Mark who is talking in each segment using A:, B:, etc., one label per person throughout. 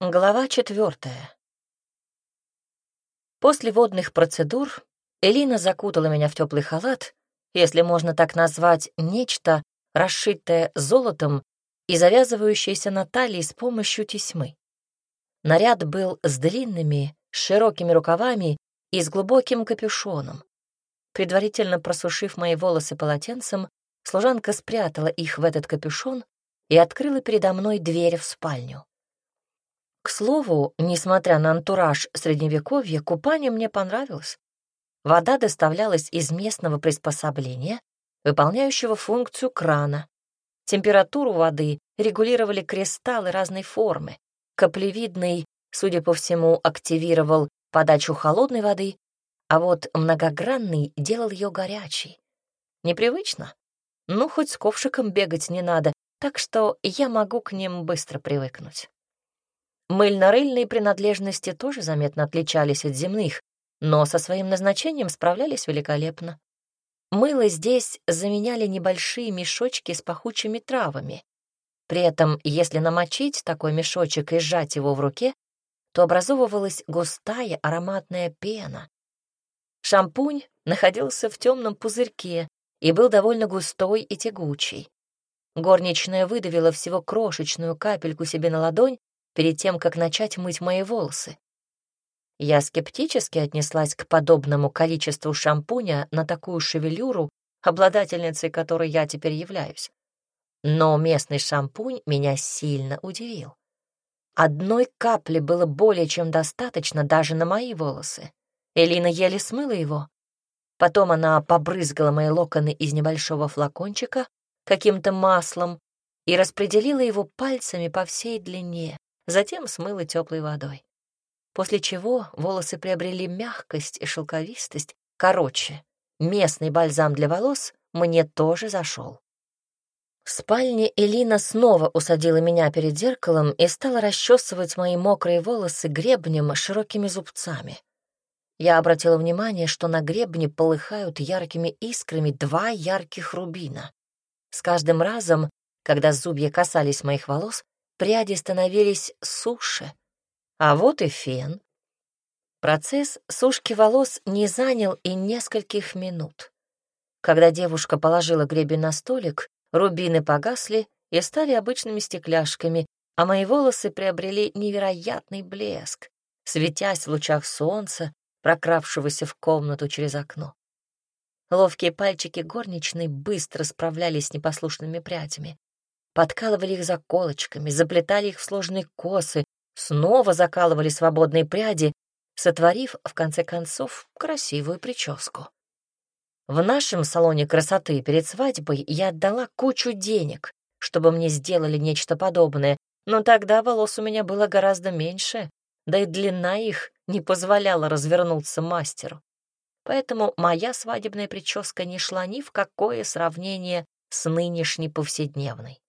A: Глава четвертая. После водных процедур Элина закутала меня в теплый халат, если можно так назвать, нечто, расшитое золотом и завязывающееся на талии с помощью тесьмы. Наряд был с длинными, широкими рукавами и с глубоким капюшоном. Предварительно просушив мои волосы полотенцем, служанка спрятала их в этот капюшон и открыла передо мной дверь в спальню. К слову, несмотря на антураж Средневековья, купание мне понравилось. Вода доставлялась из местного приспособления, выполняющего функцию крана. Температуру воды регулировали кристаллы разной формы. Каплевидный, судя по всему, активировал подачу холодной воды, а вот многогранный делал ее горячей. Непривычно? Ну, хоть с ковшиком бегать не надо, так что я могу к ним быстро привыкнуть. Мыльно-рыльные принадлежности тоже заметно отличались от земных, но со своим назначением справлялись великолепно. Мыло здесь заменяли небольшие мешочки с пахучими травами. При этом, если намочить такой мешочек и сжать его в руке, то образовывалась густая ароматная пена. Шампунь находился в темном пузырьке и был довольно густой и тягучий. Горничная выдавила всего крошечную капельку себе на ладонь перед тем, как начать мыть мои волосы. Я скептически отнеслась к подобному количеству шампуня на такую шевелюру, обладательницей которой я теперь являюсь. Но местный шампунь меня сильно удивил. Одной капли было более чем достаточно даже на мои волосы. Элина еле смыла его. Потом она побрызгала мои локоны из небольшого флакончика каким-то маслом и распределила его пальцами по всей длине затем смыла теплой водой. После чего волосы приобрели мягкость и шелковистость. Короче, местный бальзам для волос мне тоже зашел. В спальне Элина снова усадила меня перед зеркалом и стала расчесывать мои мокрые волосы гребнем широкими зубцами. Я обратила внимание, что на гребне полыхают яркими искрами два ярких рубина. С каждым разом, когда зубья касались моих волос, пряди становились суше. А вот и фен. Процесс сушки волос не занял и нескольких минут. Когда девушка положила гребень на столик, рубины погасли и стали обычными стекляшками, а мои волосы приобрели невероятный блеск, светясь в лучах солнца, прокравшегося в комнату через окно. Ловкие пальчики горничной быстро справлялись с непослушными прядями подкалывали их заколочками, заплетали их в сложные косы, снова закалывали свободные пряди, сотворив, в конце концов, красивую прическу. В нашем салоне красоты перед свадьбой я отдала кучу денег, чтобы мне сделали нечто подобное, но тогда волос у меня было гораздо меньше, да и длина их не позволяла развернуться мастеру. Поэтому моя свадебная прическа не шла ни в какое сравнение с нынешней повседневной.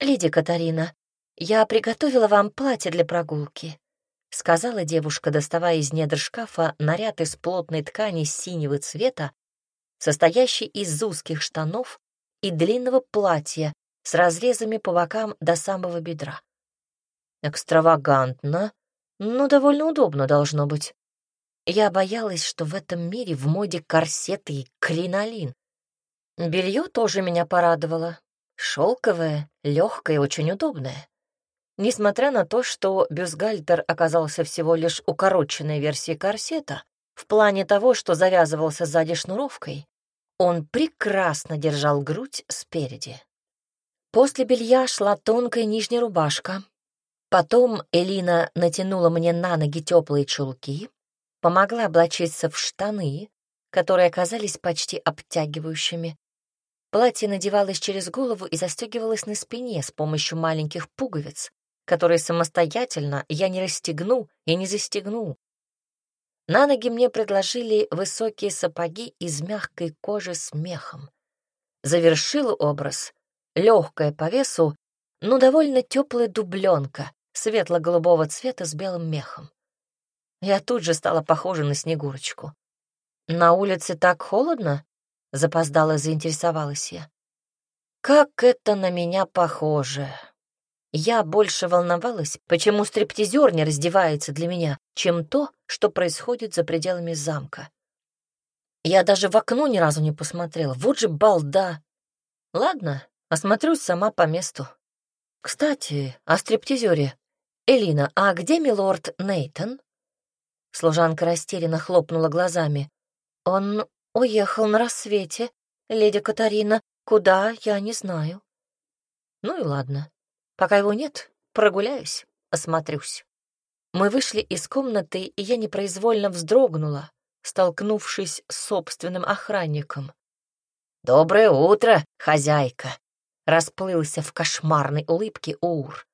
A: «Леди Катарина, я приготовила вам платье для прогулки», — сказала девушка, доставая из недр шкафа наряд из плотной ткани синего цвета, состоящий из узких штанов и длинного платья с разрезами по бокам до самого бедра. Экстравагантно, но довольно удобно должно быть. Я боялась, что в этом мире в моде корсеты и кринолин. Белье тоже меня порадовало. Шелковое, легкое очень удобное. Несмотря на то, что бюстгальтер оказался всего лишь укороченной версией корсета, в плане того, что завязывался сзади шнуровкой, он прекрасно держал грудь спереди. После белья шла тонкая нижняя рубашка. Потом Элина натянула мне на ноги теплые чулки, помогла облачиться в штаны, которые оказались почти обтягивающими, Платье надевалось через голову и застегивалось на спине с помощью маленьких пуговиц, которые самостоятельно я не расстегну и не застегну. На ноги мне предложили высокие сапоги из мягкой кожи с мехом. Завершил образ легкая по весу, но довольно теплая дубленка светло-голубого цвета с белым мехом. Я тут же стала похожа на Снегурочку. «На улице так холодно?» — запоздало заинтересовалась я. «Как это на меня похоже!» Я больше волновалась, почему стриптизер не раздевается для меня, чем то, что происходит за пределами замка. Я даже в окно ни разу не посмотрела. Вот же балда. Ладно, осмотрюсь сама по месту. Кстати, о стриптизере. Элина, а где милорд Нейтон? Служанка растерянно хлопнула глазами. Он уехал на рассвете, леди Катарина. Куда, я не знаю. Ну и ладно. Пока его нет, прогуляюсь, осмотрюсь. Мы вышли из комнаты, и я непроизвольно вздрогнула, столкнувшись с собственным охранником. «Доброе утро, хозяйка!» — расплылся в кошмарной улыбке Ур.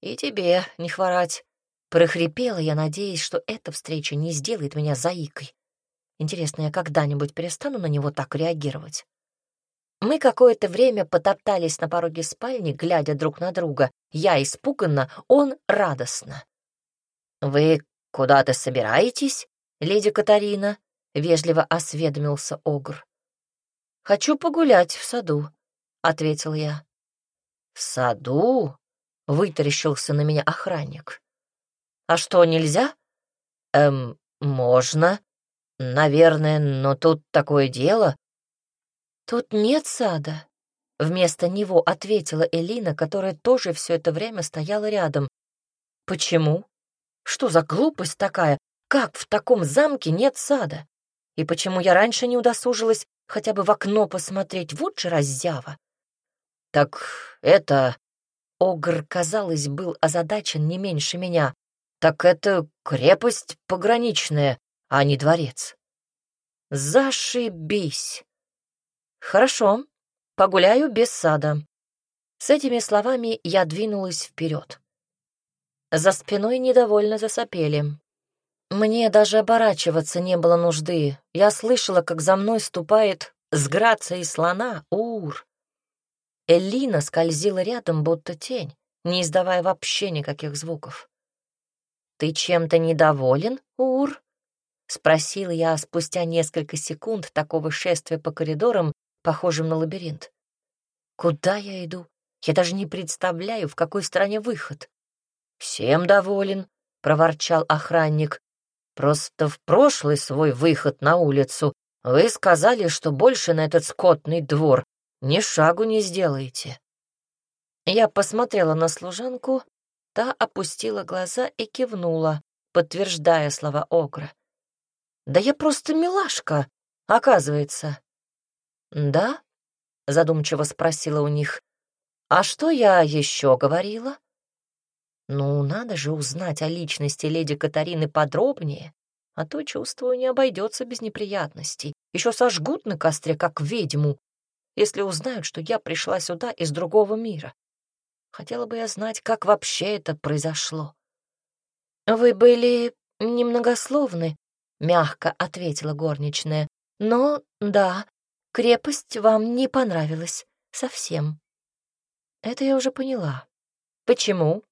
A: «И тебе не хворать!» — прохрипела я, надеясь, что эта встреча не сделает меня заикой. Интересно, я когда-нибудь перестану на него так реагировать? Мы какое-то время потоптались на пороге спальни, глядя друг на друга. Я испуганно, он радостно. «Вы куда-то собираетесь, леди Катарина?» — вежливо осведомился Огр. «Хочу погулять в саду», — ответил я. «В саду?» — вытаращился на меня охранник. «А что, нельзя?» «Эм, можно. Наверное, но тут такое дело. «Тут нет сада», — вместо него ответила Элина, которая тоже все это время стояла рядом. «Почему? Что за глупость такая? Как в таком замке нет сада? И почему я раньше не удосужилась хотя бы в окно посмотреть? Вот же раззява!» «Так это...» Огр, казалось, был озадачен не меньше меня. «Так это крепость пограничная, а не дворец». «Зашибись!» «Хорошо, погуляю без сада». С этими словами я двинулась вперед. За спиной недовольно засопели. Мне даже оборачиваться не было нужды. Я слышала, как за мной ступает с грацией слона Ур. Элина скользила рядом, будто тень, не издавая вообще никаких звуков. «Ты чем-то недоволен, Ур?» — спросила я спустя несколько секунд такого шествия по коридорам, похожим на лабиринт. Куда я иду? Я даже не представляю, в какой стране выход. Всем доволен, проворчал охранник. Просто в прошлый свой выход на улицу вы сказали, что больше на этот скотный двор ни шагу не сделаете. Я посмотрела на служанку, та опустила глаза и кивнула, подтверждая слова Огра. «Да я просто милашка, оказывается». «Да?» — задумчиво спросила у них. «А что я еще говорила?» «Ну, надо же узнать о личности леди Катарины подробнее, а то, чувствую, не обойдется без неприятностей. Еще сожгут на костре, как ведьму, если узнают, что я пришла сюда из другого мира. Хотела бы я знать, как вообще это произошло». «Вы были немногословны», — мягко ответила горничная. «Но, да, Крепость вам не понравилась совсем. Это я уже поняла. Почему?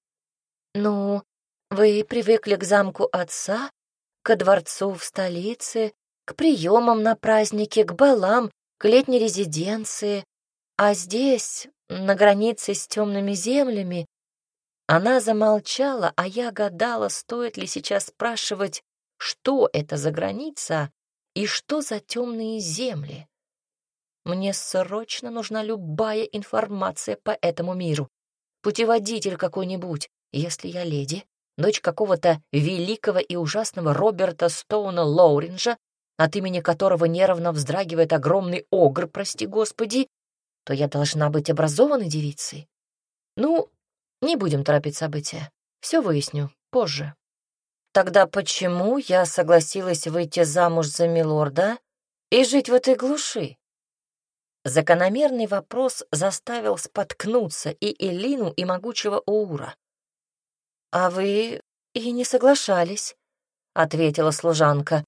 A: Ну, вы привыкли к замку отца, ко дворцу в столице, к приемам на праздники, к балам, к летней резиденции. А здесь, на границе с темными землями, она замолчала, а я гадала, стоит ли сейчас спрашивать, что это за граница и что за темные земли. Мне срочно нужна любая информация по этому миру. Путеводитель какой-нибудь, если я леди, дочь какого-то великого и ужасного Роберта Стоуна Лоуринджа, от имени которого нервно вздрагивает огромный огр, прости господи, то я должна быть образованной девицей. Ну, не будем торопить события. Все выясню позже. Тогда почему я согласилась выйти замуж за милорда и жить в этой глуши? Закономерный вопрос заставил споткнуться и Элину, и могучего Уура. «А вы и не соглашались», — ответила служанка.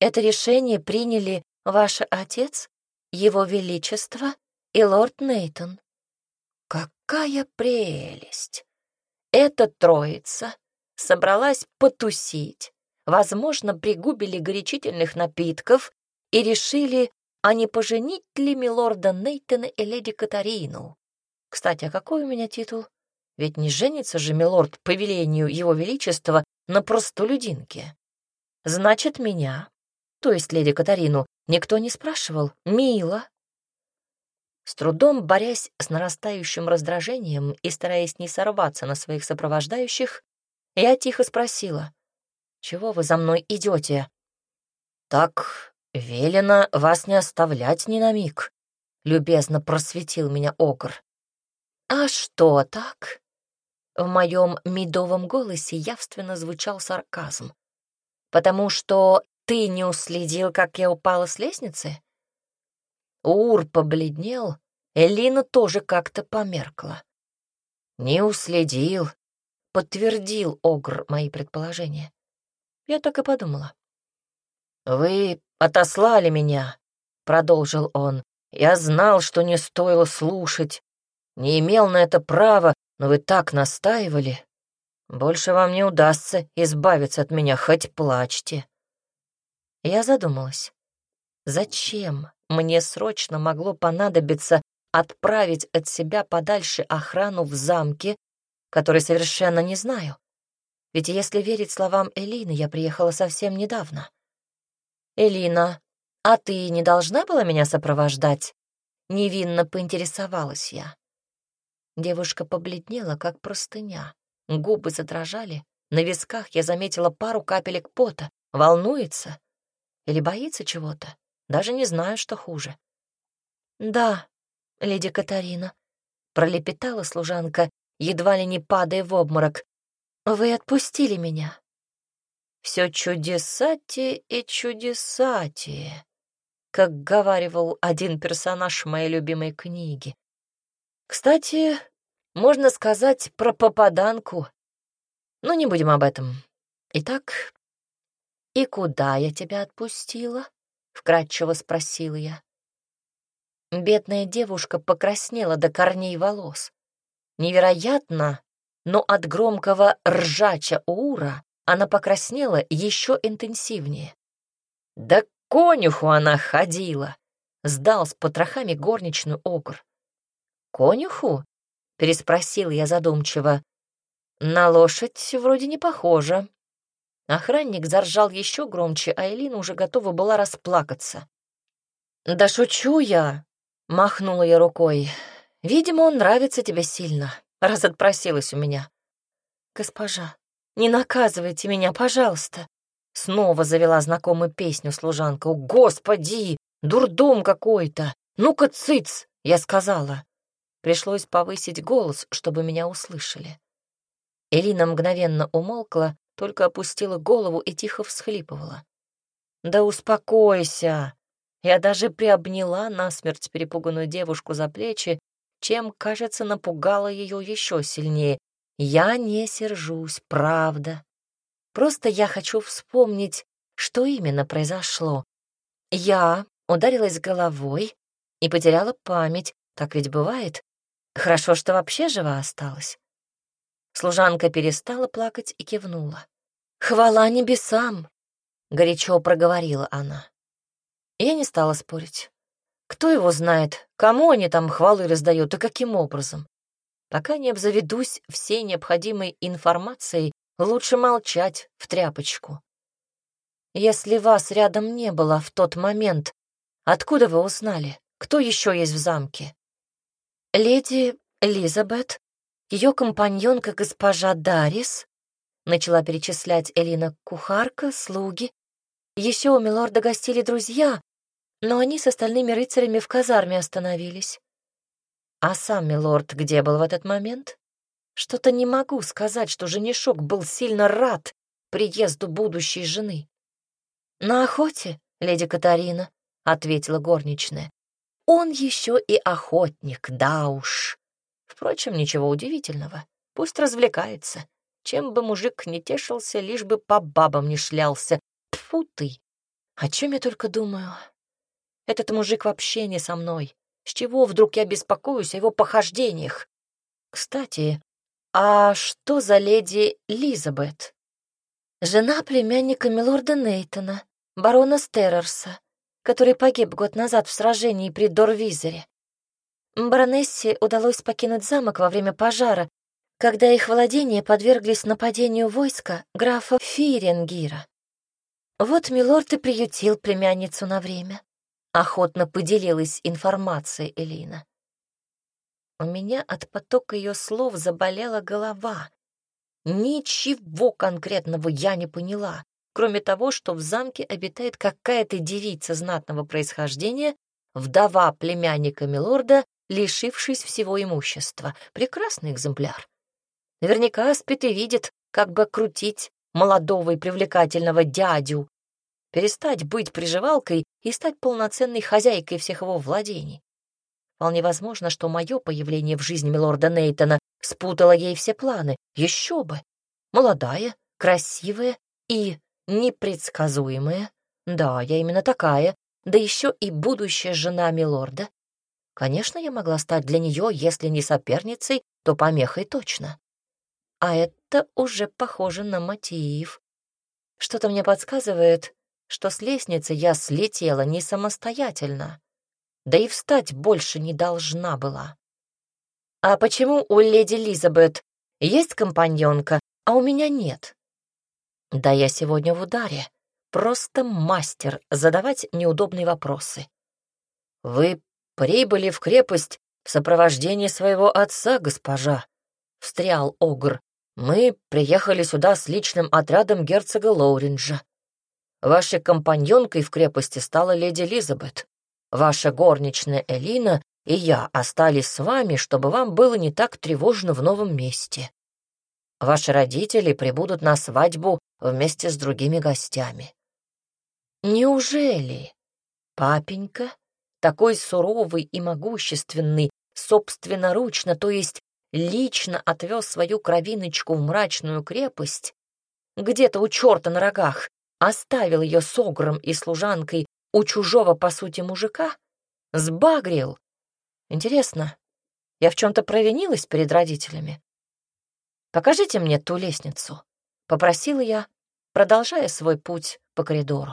A: «Это решение приняли ваш отец, его величество и лорд Нейтон». «Какая прелесть! Эта троица собралась потусить, возможно, пригубили горячительных напитков и решили а не поженить ли милорда Нейтана и леди Катарину? Кстати, а какой у меня титул? Ведь не женится же милорд по велению его величества на простолюдинке. Значит, меня, то есть леди Катарину, никто не спрашивал. Мило. С трудом борясь с нарастающим раздражением и стараясь не сорваться на своих сопровождающих, я тихо спросила, «Чего вы за мной идете?» «Так велено вас не оставлять ни на миг», — любезно просветил меня Огр. «А что так?» В моем медовом голосе явственно звучал сарказм. «Потому что ты не уследил, как я упала с лестницы?» Ур побледнел, Элина тоже как-то померкла. «Не уследил», — подтвердил Огр мои предположения. Я так и подумала. «Вы отослали меня», — продолжил он. «Я знал, что не стоило слушать, не имел на это права, но вы так настаивали. Больше вам не удастся избавиться от меня, хоть плачьте». Я задумалась. Зачем мне срочно могло понадобиться отправить от себя подальше охрану в замке, который совершенно не знаю? Ведь если верить словам Элины, я приехала совсем недавно. «Элина, а ты не должна была меня сопровождать?» Невинно поинтересовалась я. Девушка побледнела, как простыня. Губы задрожали. На висках я заметила пару капелек пота. Волнуется? Или боится чего-то? Даже не знаю, что хуже. «Да, леди Катарина», — пролепетала служанка, едва ли не падая в обморок. «Вы отпустили меня». «Все чудесатие и чудесатие», как говаривал один персонаж моей любимой книги. Кстати, можно сказать про попаданку. Но не будем об этом. Итак, и куда я тебя отпустила? Вкратчиво спросила я. Бедная девушка покраснела до корней волос. Невероятно, но от громкого ржача Ура она покраснела еще интенсивнее. Да конюху она ходила, сдал с потрохами горничную огр. «Конюху?» — переспросил я задумчиво. «На лошадь вроде не похоже». Охранник заржал еще громче, а Элина уже готова была расплакаться. «Да шучу я!» — махнула я рукой. «Видимо, он нравится тебе сильно, раз отпросилась у меня». «Госпожа, не наказывайте меня, пожалуйста!» Снова завела знакомую песню служанка. «О, господи! Дурдом какой-то! Ну-ка, цыц!» — я сказала. Пришлось повысить голос, чтобы меня услышали. Элина мгновенно умолкла, только опустила голову и тихо всхлипывала. «Да успокойся!» Я даже приобняла насмерть перепуганную девушку за плечи, чем, кажется, напугала ее еще сильнее. Я не сержусь, правда. Просто я хочу вспомнить, что именно произошло. Я ударилась головой и потеряла память, так ведь бывает. Хорошо, что вообще жива осталась. Служанка перестала плакать и кивнула. «Хвала небесам!» — горячо проговорила она. Я не стала спорить. Кто его знает, кому они там хвалы раздают и каким образом? Пока не обзаведусь всей необходимой информацией, лучше молчать в тряпочку. Если вас рядом не было в тот момент, откуда вы узнали, кто еще есть в замке? «Леди Элизабет, ее компаньонка госпожа Дарис», начала перечислять Элина кухарка, слуги. Еще у милорда гостили друзья, но они с остальными рыцарями в казарме остановились. А сам милорд где был в этот момент? Что-то не могу сказать, что женишок был сильно рад приезду будущей жены. «На охоте, леди Катарина», — ответила горничная. Он еще и охотник, да уж. Впрочем, ничего удивительного. Пусть развлекается. Чем бы мужик не тешился, лишь бы по бабам не шлялся. Тьфу ты! О чем я только думаю? Этот мужик вообще не со мной. С чего вдруг я беспокоюсь о его похождениях? Кстати, а что за леди Лизабет? Жена племянника милорда Нейтона, барона Стеррерса который погиб год назад в сражении при Дорвизере. Баронессе удалось покинуть замок во время пожара, когда их владения подверглись нападению войска графа Фиренгира. Вот милорд и приютил племянницу на время. Охотно поделилась информацией Элина. У меня от потока ее слов заболела голова. Ничего конкретного я не поняла, кроме того, что в замке обитает какая-то девица знатного происхождения, вдова племянника Милорда, лишившись всего имущества. Прекрасный экземпляр. Наверняка спит и видит, как бы крутить молодого и привлекательного дядю, перестать быть приживалкой и стать полноценной хозяйкой всех его владений. Вполне возможно, что мое появление в жизни милорда Нейтона спутало ей все планы. Еще бы! Молодая, красивая и непредсказуемая. Да, я именно такая, да еще и будущая жена милорда. Конечно, я могла стать для нее, если не соперницей, то помехой точно. А это уже похоже на мотив. Что-то мне подсказывает, что с лестницы я слетела не самостоятельно да и встать больше не должна была. «А почему у леди Лизабет есть компаньонка, а у меня нет?» «Да я сегодня в ударе. Просто мастер задавать неудобные вопросы». «Вы прибыли в крепость в сопровождении своего отца, госпожа», — встрял Огр. «Мы приехали сюда с личным отрядом герцога Лоуринджа. Вашей компаньонкой в крепости стала леди Лизабет. Ваша горничная Элина и я остались с вами, чтобы вам было не так тревожно в новом месте. Ваши родители прибудут на свадьбу вместе с другими гостями. Неужели папенька, такой суровый и могущественный, собственноручно, то есть лично отвез свою кровиночку в мрачную крепость, где-то у черта на рогах, оставил ее с огром и служанкой у чужого, по сути, мужика? Сбагрил. Интересно, я в чем-то провинилась перед родителями? Покажите мне ту лестницу, — попросила я, продолжая свой путь по коридору.